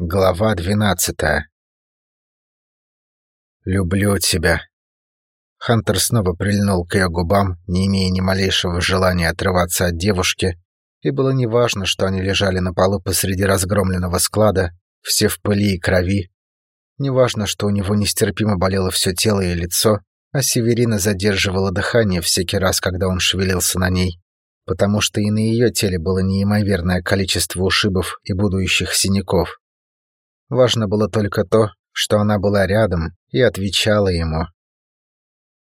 Глава двенадцатая. «Люблю тебя». Хантер снова прильнул к ее губам, не имея ни малейшего желания отрываться от девушки, и было неважно, что они лежали на полу посреди разгромленного склада, все в пыли и крови. Неважно, что у него нестерпимо болело все тело и лицо, а Северина задерживала дыхание всякий раз, когда он шевелился на ней, потому что и на ее теле было неимоверное количество ушибов и будущих синяков. Важно было только то, что она была рядом и отвечала ему.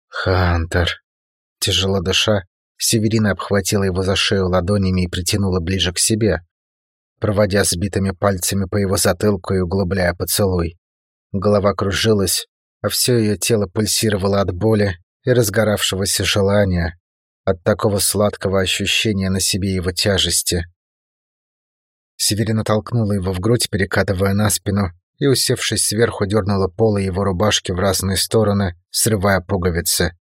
«Хантер!» Тяжело дыша, Северина обхватила его за шею ладонями и притянула ближе к себе, проводя сбитыми пальцами по его затылку и углубляя поцелуй. Голова кружилась, а все ее тело пульсировало от боли и разгоравшегося желания, от такого сладкого ощущения на себе его тяжести. Северина толкнула его в грудь, перекатывая на спину, и, усевшись сверху, дернула полы его рубашки в разные стороны, срывая пуговицы.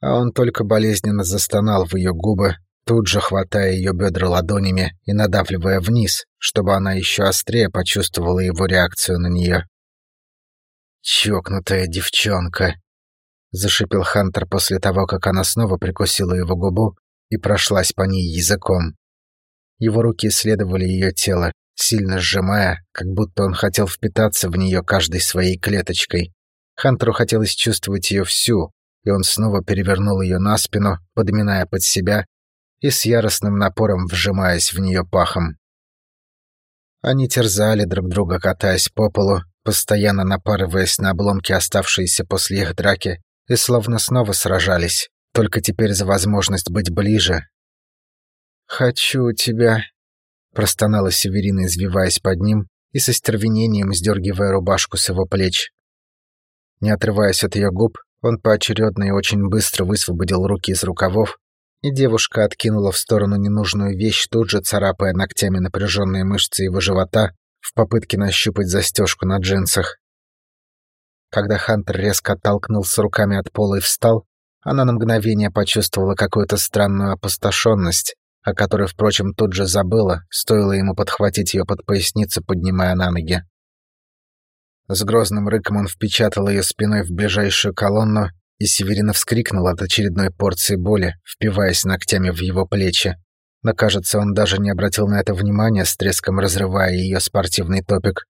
А он только болезненно застонал в ее губы, тут же хватая ее бедра ладонями и надавливая вниз, чтобы она еще острее почувствовала его реакцию на нее. «Чокнутая девчонка!» — зашипел Хантер после того, как она снова прикусила его губу и прошлась по ней языком. Его руки исследовали ее тело, сильно сжимая, как будто он хотел впитаться в нее каждой своей клеточкой. Хантеру хотелось чувствовать ее всю, и он снова перевернул ее на спину, подминая под себя и с яростным напором вжимаясь в нее пахом. Они терзали друг друга, катаясь по полу, постоянно напарываясь на обломки, оставшиеся после их драки, и словно снова сражались, только теперь за возможность быть ближе, «Хочу тебя», — простонала Северина, извиваясь под ним и со стервенением сдергивая рубашку с его плеч. Не отрываясь от ее губ, он поочередно и очень быстро высвободил руки из рукавов, и девушка откинула в сторону ненужную вещь, тут же царапая ногтями напряженные мышцы его живота в попытке нащупать застежку на джинсах. Когда Хантер резко оттолкнулся руками от пола и встал, она на мгновение почувствовала какую-то странную опустошенность, о которой, впрочем, тут же забыла, стоило ему подхватить ее под поясницу, поднимая на ноги. С грозным рыком он впечатал ее спиной в ближайшую колонну, и Северина вскрикнула от очередной порции боли, впиваясь ногтями в его плечи. Но, кажется, он даже не обратил на это внимания, с треском разрывая ее спортивный топик.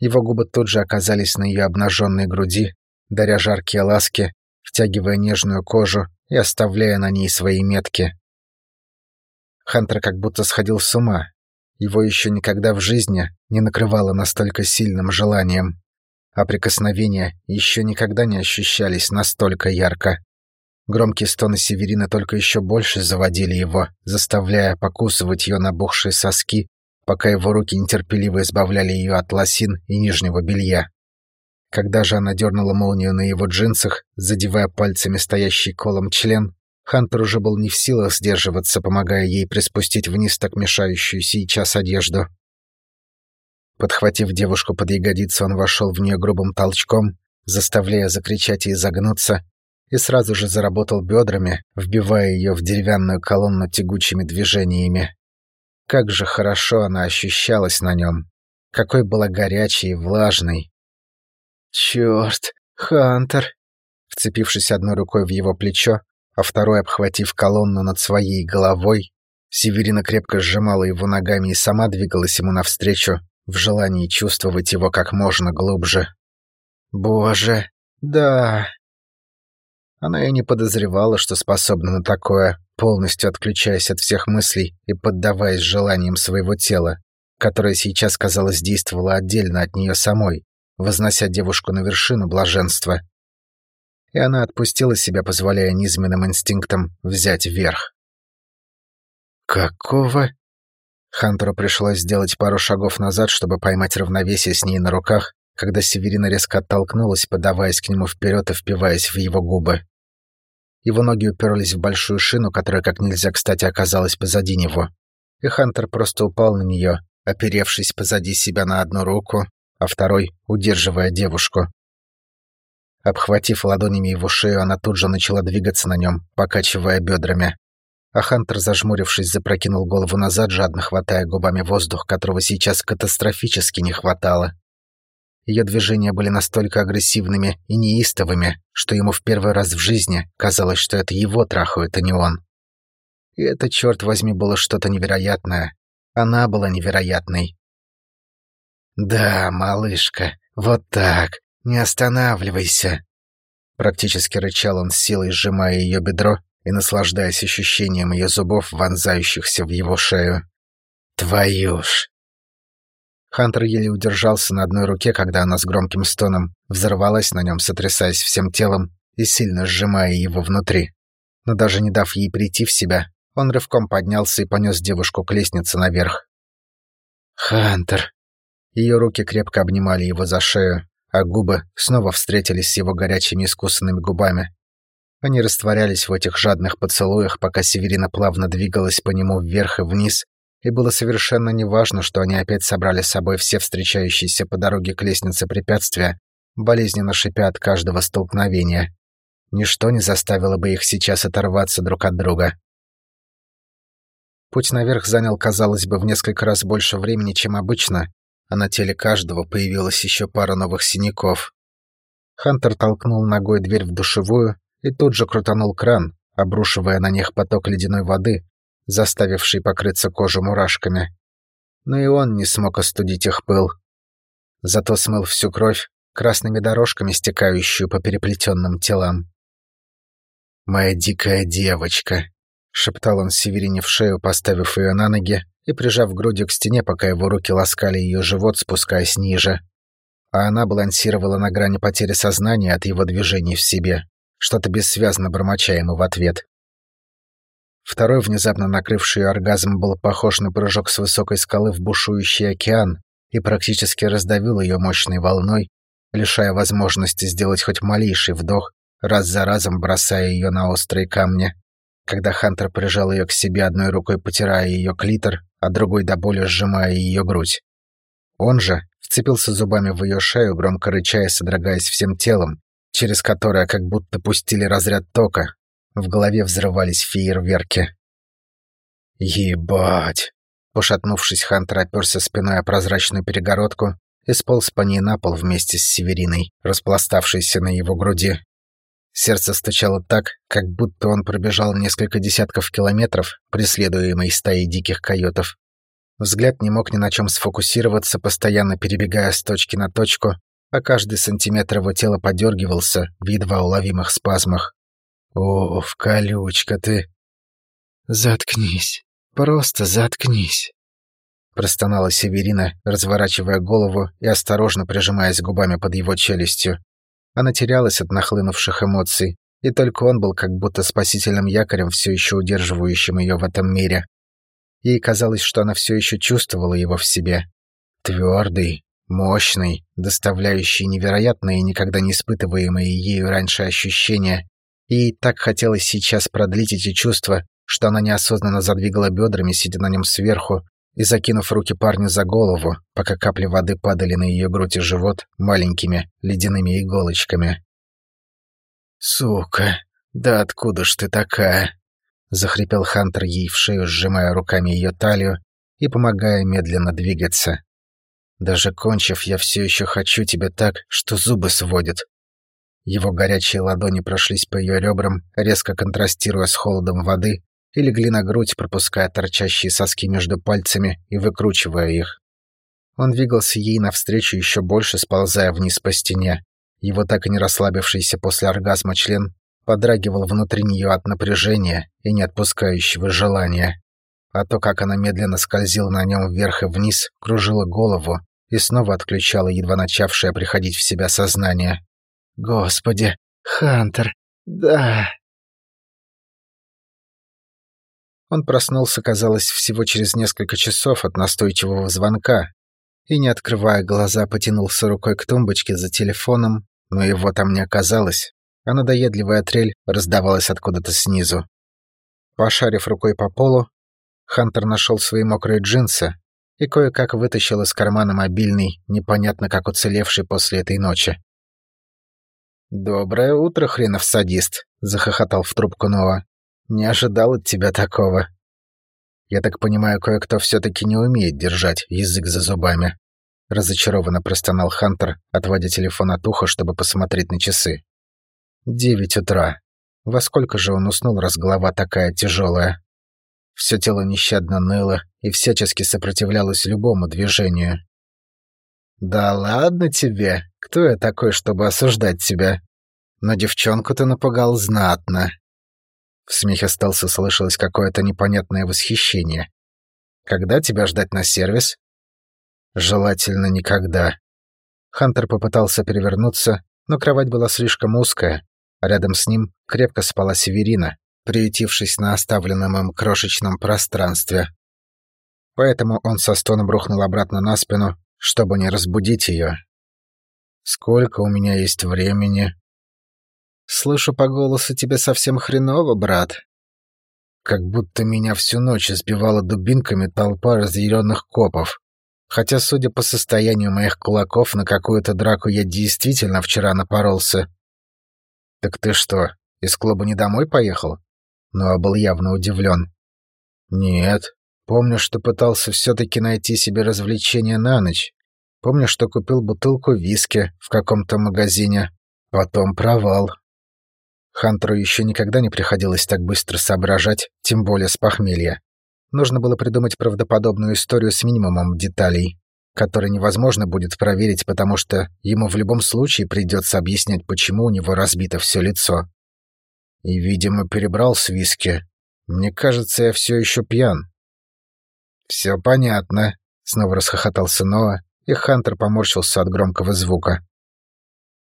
Его губы тут же оказались на ее обнаженной груди, даря жаркие ласки, втягивая нежную кожу и оставляя на ней свои метки. Хантер как будто сходил с ума. Его еще никогда в жизни не накрывало настолько сильным желанием, а прикосновения еще никогда не ощущались настолько ярко. Громкие стоны Северина только еще больше заводили его, заставляя покусывать ее набухшие соски, пока его руки нетерпеливо избавляли ее от лосин и нижнего белья. Когда же она дернула молнию на его джинсах, задевая пальцами стоящий колом член, Хантер уже был не в силах сдерживаться, помогая ей приспустить вниз так мешающую сейчас одежду. Подхватив девушку под ягодицу, он вошел в нее грубым толчком, заставляя закричать и изогнуться, и сразу же заработал бедрами, вбивая ее в деревянную колонну тягучими движениями. Как же хорошо она ощущалась на нем. Какой была горячей и влажной. «Черт, Хантер!» Вцепившись одной рукой в его плечо, а второй, обхватив колонну над своей головой, Северина крепко сжимала его ногами и сама двигалась ему навстречу, в желании чувствовать его как можно глубже. «Боже, да!» Она и не подозревала, что способна на такое, полностью отключаясь от всех мыслей и поддаваясь желаниям своего тела, которое сейчас, казалось, действовало отдельно от нее самой, вознося девушку на вершину блаженства и она отпустила себя, позволяя низменным инстинктам взять верх. «Какого?» Хантеру пришлось сделать пару шагов назад, чтобы поймать равновесие с ней на руках, когда Северина резко оттолкнулась, подаваясь к нему вперед и впиваясь в его губы. Его ноги уперлись в большую шину, которая как нельзя кстати оказалась позади него. И Хантер просто упал на нее, оперевшись позади себя на одну руку, а второй удерживая девушку. Обхватив ладонями его шею, она тут же начала двигаться на нем, покачивая бедрами. а Хантер, зажмурившись, запрокинул голову назад, жадно хватая губами воздух, которого сейчас катастрофически не хватало. Ее движения были настолько агрессивными и неистовыми, что ему в первый раз в жизни казалось, что это его трахают, а не он. И это, черт возьми, было что-то невероятное. Она была невероятной. «Да, малышка, вот так, не останавливайся!» Практически рычал он с силой, сжимая ее бедро и наслаждаясь ощущением ее зубов, вонзающихся в его шею. «Твою ж!» Хантер еле удержался на одной руке, когда она с громким стоном взорвалась на нем, сотрясаясь всем телом и сильно сжимая его внутри. Но даже не дав ей прийти в себя, он рывком поднялся и понес девушку к лестнице наверх. «Хантер!» Ее руки крепко обнимали его за шею, а губы снова встретились с его горячими искусанными губами. Они растворялись в этих жадных поцелуях, пока Северина плавно двигалась по нему вверх и вниз, и было совершенно неважно, что они опять собрали с собой все встречающиеся по дороге к лестнице препятствия, болезненно шипя от каждого столкновения. Ничто не заставило бы их сейчас оторваться друг от друга. Путь наверх занял, казалось бы, в несколько раз больше времени, чем обычно, а на теле каждого появилась еще пара новых синяков. Хантер толкнул ногой дверь в душевую и тут же крутанул кран, обрушивая на них поток ледяной воды, заставивший покрыться кожу мурашками. Но и он не смог остудить их пыл. Зато смыл всю кровь красными дорожками, стекающую по переплетенным телам. «Моя дикая девочка», шептал он Северине в шею, поставив ее на ноги и прижав грудью к стене, пока его руки ласкали ее живот, спускаясь ниже. А она балансировала на грани потери сознания от его движений в себе, что-то бессвязно бормоча ему в ответ. Второй, внезапно накрывший оргазм, был похож на прыжок с высокой скалы в бушующий океан и практически раздавил ее мощной волной, лишая возможности сделать хоть малейший вдох, раз за разом бросая ее на острые камни когда Хантер прижал ее к себе одной рукой, потирая ее клитор, а другой до боли сжимая ее грудь. Он же вцепился зубами в ее шею, громко рыча и содрогаясь всем телом, через которое как будто пустили разряд тока. В голове взрывались фейерверки. «Ебать!» Пошатнувшись, Хантер оперся спиной о прозрачную перегородку и сполз по ней на пол вместе с Севериной, распластавшейся на его груди. Сердце стучало так, как будто он пробежал несколько десятков километров, преследуемый стаей диких койотов. Взгляд не мог ни на чем сфокусироваться, постоянно перебегая с точки на точку, а каждый сантиметр его тела подергивался в едва уловимых спазмах. «О, в колючка ты!» «Заткнись, просто заткнись!» Простонала Северина, разворачивая голову и осторожно прижимаясь губами под его челюстью. Она терялась от нахлынувших эмоций, и только он был как будто спасительным якорем, все еще удерживающим ее в этом мире. Ей казалось, что она все еще чувствовала его в себе. Твердый, мощный, доставляющий невероятные, никогда не испытываемые ею раньше ощущения. И ей так хотелось сейчас продлить эти чувства, что она неосознанно задвигала бедрами, сидя на нем сверху, и закинув руки парню за голову, пока капли воды падали на ее грудь и живот маленькими ледяными иголочками. «Сука, да откуда ж ты такая?» — захрипел Хантер ей в шею, сжимая руками ее талию и помогая медленно двигаться. «Даже кончив, я все еще хочу тебя так, что зубы сводят». Его горячие ладони прошлись по ее ребрам, резко контрастируя с холодом воды, и легли на грудь, пропуская торчащие соски между пальцами и выкручивая их. Он двигался ей навстречу еще больше, сползая вниз по стене. Его так и не расслабившийся после оргазма член подрагивал внутри нее от напряжения и не отпускающего желания. А то, как она медленно скользила на нем вверх и вниз, кружила голову и снова отключала едва начавшее приходить в себя сознание. «Господи, Хантер, да!» Он проснулся, казалось, всего через несколько часов от настойчивого звонка и, не открывая глаза, потянулся рукой к тумбочке за телефоном, но его там не оказалось, а надоедливая трель раздавалась откуда-то снизу. Пошарив рукой по полу, Хантер нашел свои мокрые джинсы и кое-как вытащил из кармана мобильный, непонятно как уцелевший после этой ночи. «Доброе утро, хренов садист!» — захохотал в трубку Нова. Не ожидал от тебя такого. Я так понимаю, кое-кто все-таки не умеет держать язык за зубами. Разочарованно простонал Хантер, отводя телефон от уха, чтобы посмотреть на часы. Девять утра. Во сколько же он уснул, раз голова такая тяжелая? Все тело нещадно ныло и всячески сопротивлялось любому движению. «Да ладно тебе! Кто я такой, чтобы осуждать тебя? Но девчонку ты напугал знатно!» В смехе Стелса слышалось какое-то непонятное восхищение. «Когда тебя ждать на сервис?» «Желательно никогда». Хантер попытался перевернуться, но кровать была слишком узкая, рядом с ним крепко спала Северина, приютившись на оставленном им крошечном пространстве. Поэтому он со стоном рухнул обратно на спину, чтобы не разбудить ее. «Сколько у меня есть времени?» «Слышу по голосу тебе совсем хреново, брат». Как будто меня всю ночь избивала дубинками толпа разъяренных копов. Хотя, судя по состоянию моих кулаков, на какую-то драку я действительно вчера напоролся. «Так ты что, из клуба не домой поехал?» Ноа был явно удивлен. «Нет. Помню, что пытался все-таки найти себе развлечение на ночь. Помню, что купил бутылку виски в каком-то магазине. Потом провал. Хантеру еще никогда не приходилось так быстро соображать, тем более с похмелья. Нужно было придумать правдоподобную историю с минимумом деталей, которые невозможно будет проверить, потому что ему в любом случае придется объяснять, почему у него разбито все лицо. И, видимо, перебрал с виски. Мне кажется, я все еще пьян. Все понятно, снова расхохотался Ноа, и Хантер поморщился от громкого звука.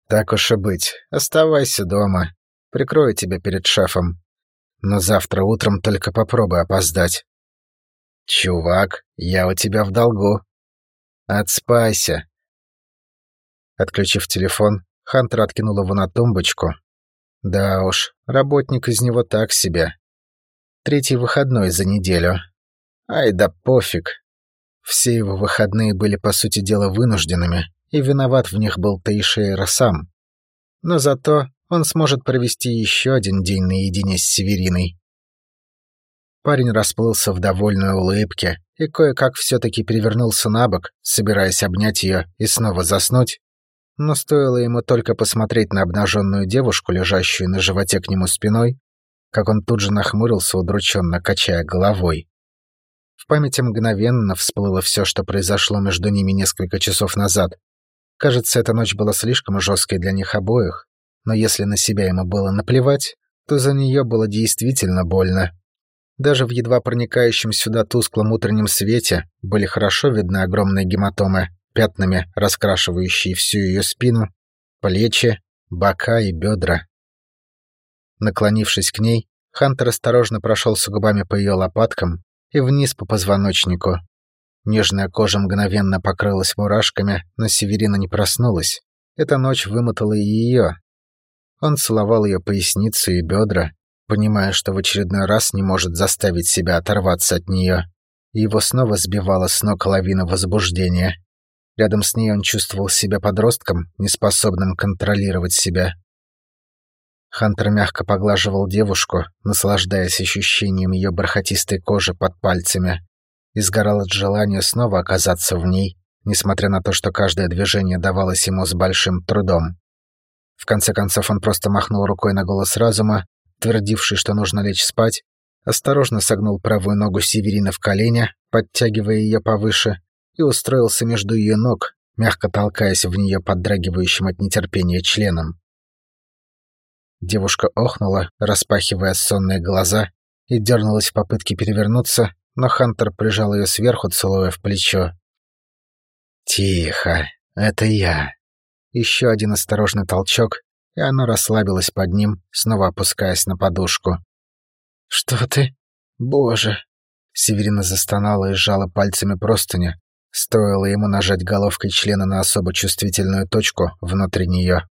Так уж и быть, оставайся дома. Прикрою тебя перед шефом. Но завтра утром только попробуй опоздать. Чувак, я у тебя в долгу. Отспайся. Отключив телефон, Хантер откинул его на тумбочку да уж, работник из него так себе. Третий выходной за неделю. Ай да пофиг. Все его выходные были, по сути дела, вынужденными, и виноват в них был Таишейра сам. Но зато он сможет провести еще один день наедине с Севериной. Парень расплылся в довольной улыбке и кое-как все-таки перевернулся на бок, собираясь обнять ее и снова заснуть, но стоило ему только посмотреть на обнаженную девушку, лежащую на животе к нему спиной, как он тут же нахмурился, удрученно качая головой. В памяти мгновенно всплыло все, что произошло между ними несколько часов назад. Кажется, эта ночь была слишком жесткой для них обоих, но если на себя ему было наплевать, то за нее было действительно больно. Даже в едва проникающем сюда тусклом утреннем свете были хорошо видны огромные гематомы, пятнами раскрашивающие всю ее спину, плечи, бока и бедра. Наклонившись к ней, Хантер осторожно прошелся губами по ее лопаткам и вниз по позвоночнику. Нежная кожа мгновенно покрылась мурашками, но Северина не проснулась. Эта ночь вымотала и ее. Он целовал ее поясницу и бедра, понимая, что в очередной раз не может заставить себя оторваться от нее. Его снова сбивала с ног лавина возбуждения. Рядом с ней он чувствовал себя подростком, неспособным контролировать себя. Хантер мягко поглаживал девушку, наслаждаясь ощущением ее бархатистой кожи под пальцами, и сгорал от желания снова оказаться в ней, несмотря на то, что каждое движение давалось ему с большим трудом. В конце концов он просто махнул рукой на голос разума, твердивший, что нужно лечь спать, осторожно согнул правую ногу Северина в колени, подтягивая ее повыше, и устроился между ее ног, мягко толкаясь в нее поддрагивающим от нетерпения членом. Девушка охнула, распахивая сонные глаза, и дернулась в попытке перевернуться, но Хантер прижал ее сверху, целуя в плечо. «Тихо, это я». Еще один осторожный толчок, и она расслабилась под ним, снова опускаясь на подушку. «Что ты? Боже!» Северина застонала и сжала пальцами простыни, Стоило ему нажать головкой члена на особо чувствительную точку внутри нее.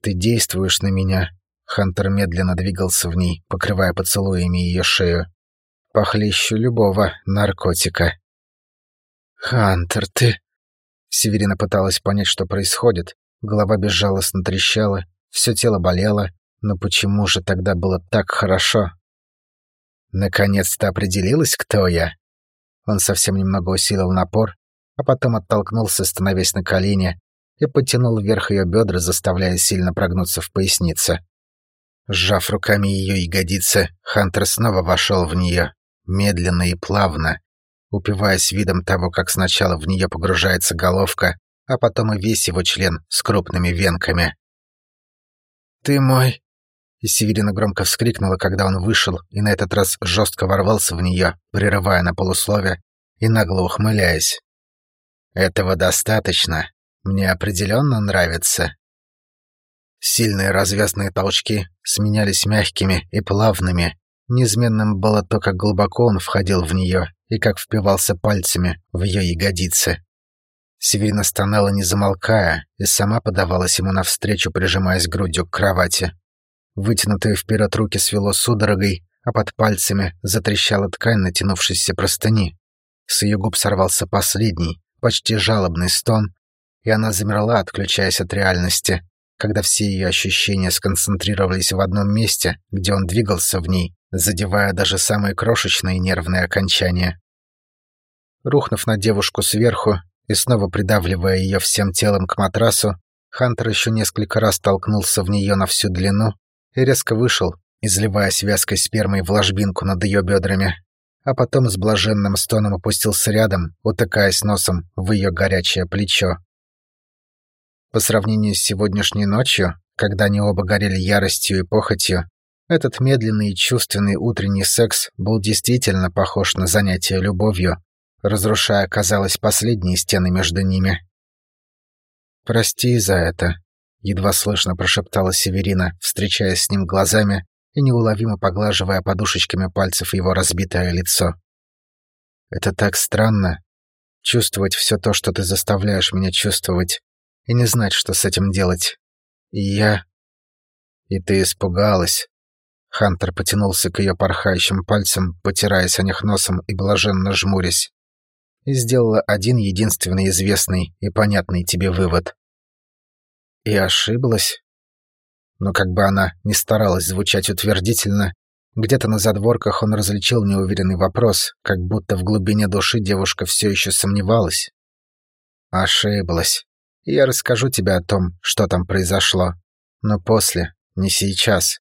«Ты действуешь на меня», — Хантер медленно двигался в ней, покрывая поцелуями ее шею. «Похлеще любого наркотика». «Хантер, ты...» Северина пыталась понять, что происходит. Голова безжалостно трещала, все тело болело, Но почему же тогда было так хорошо? Наконец-то определилась, кто я. Он совсем немного усилил напор, а потом оттолкнулся, становясь на колени, и потянул вверх ее бедра, заставляя сильно прогнуться в пояснице. Сжав руками ее ягодицы, Хантер снова вошел в нее, медленно и плавно, упиваясь видом того, как сначала в нее погружается головка, а потом и весь его член с крупными венками. «Ты мой!» Северина громко вскрикнула, когда он вышел, и на этот раз жестко ворвался в нее, прерывая на полуслове и нагло ухмыляясь. «Этого достаточно. Мне определенно нравится». Сильные развязные толчки сменялись мягкими и плавными. Неизменным было то, как глубоко он входил в нее и как впивался пальцами в ее ягодицы. Северина стонала, не замолкая, и сама подавалась ему навстречу, прижимаясь грудью к кровати. Вытянутые вперед руки свело судорогой, а под пальцами затрещала ткань натянувшейся простыни. С ее губ сорвался последний, почти жалобный стон, и она замерла, отключаясь от реальности, когда все ее ощущения сконцентрировались в одном месте, где он двигался в ней, задевая даже самые крошечные нервные окончания. Рухнув на девушку сверху и снова придавливая ее всем телом к матрасу, Хантер еще несколько раз толкнулся в нее на всю длину и резко вышел, изливая связкой спермой в ложбинку над ее бедрами, а потом с блаженным стоном опустился рядом, утыкаясь носом в ее горячее плечо. По сравнению с сегодняшней ночью, когда они оба горели яростью и похотью, этот медленный и чувственный утренний секс был действительно похож на занятие любовью, разрушая, казалось, последние стены между ними. «Прости за это», едва слышно прошептала Северина, встречаясь с ним глазами и неуловимо поглаживая подушечками пальцев его разбитое лицо. «Это так странно. Чувствовать все то, что ты заставляешь меня чувствовать, и не знать, что с этим делать. И я...» «И ты испугалась». Хантер потянулся к ее порхающим пальцам, потираясь о них носом и блаженно жмурясь. И сделала один единственный известный и понятный тебе вывод. И ошиблась. Но как бы она ни старалась звучать утвердительно, где-то на задворках он различил неуверенный вопрос, как будто в глубине души девушка все еще сомневалась. Ошиблась. Я расскажу тебе о том, что там произошло. Но после, не сейчас.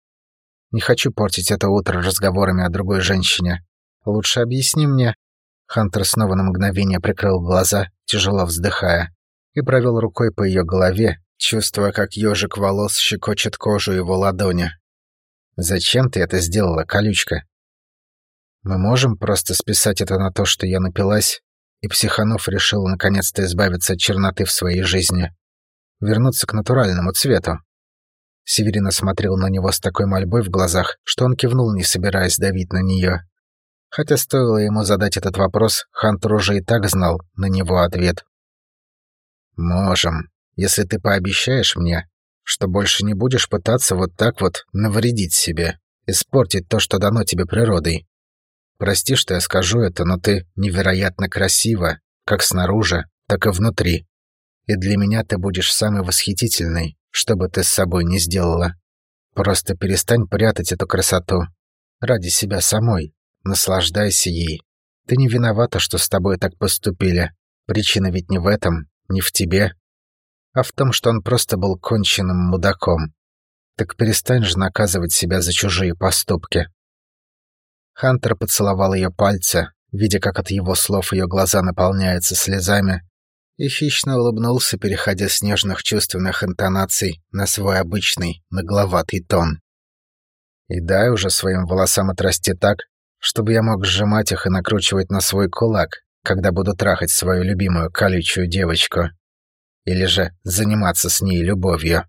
Не хочу портить это утро разговорами о другой женщине. Лучше объясни мне. Хантер снова на мгновение прикрыл глаза, тяжело вздыхая, и провел рукой по ее голове, чувствуя, как ежик волос щекочет кожу его ладони. «Зачем ты это сделала, колючка?» «Мы можем просто списать это на то, что я напилась, и Психанов решил наконец-то избавиться от черноты в своей жизни, вернуться к натуральному цвету». Северина смотрел на него с такой мольбой в глазах, что он кивнул, не собираясь давить на нее. Хотя стоило ему задать этот вопрос, Хантер уже и так знал на него ответ. «Можем», если ты пообещаешь мне, что больше не будешь пытаться вот так вот навредить себе, испортить то, что дано тебе природой. Прости, что я скажу это, но ты невероятно красива, как снаружи, так и внутри. И для меня ты будешь самой восхитительной, что бы ты с собой не сделала. Просто перестань прятать эту красоту. Ради себя самой. Наслаждайся ей. Ты не виновата, что с тобой так поступили. Причина ведь не в этом, не в тебе, а в том, что он просто был конченным мудаком. Так перестань же наказывать себя за чужие поступки. Хантер поцеловал ее пальцы, видя, как от его слов ее глаза наполняются слезами, и хищно улыбнулся, переходя с нежных чувственных интонаций на свой обычный, нагловатый тон. «И дай уже своим волосам отрасти так, чтобы я мог сжимать их и накручивать на свой кулак, когда буду трахать свою любимую колючую девочку или же заниматься с ней любовью.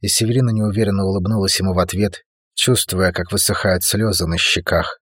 И Северина неуверенно улыбнулась ему в ответ, чувствуя, как высыхают слезы на щеках.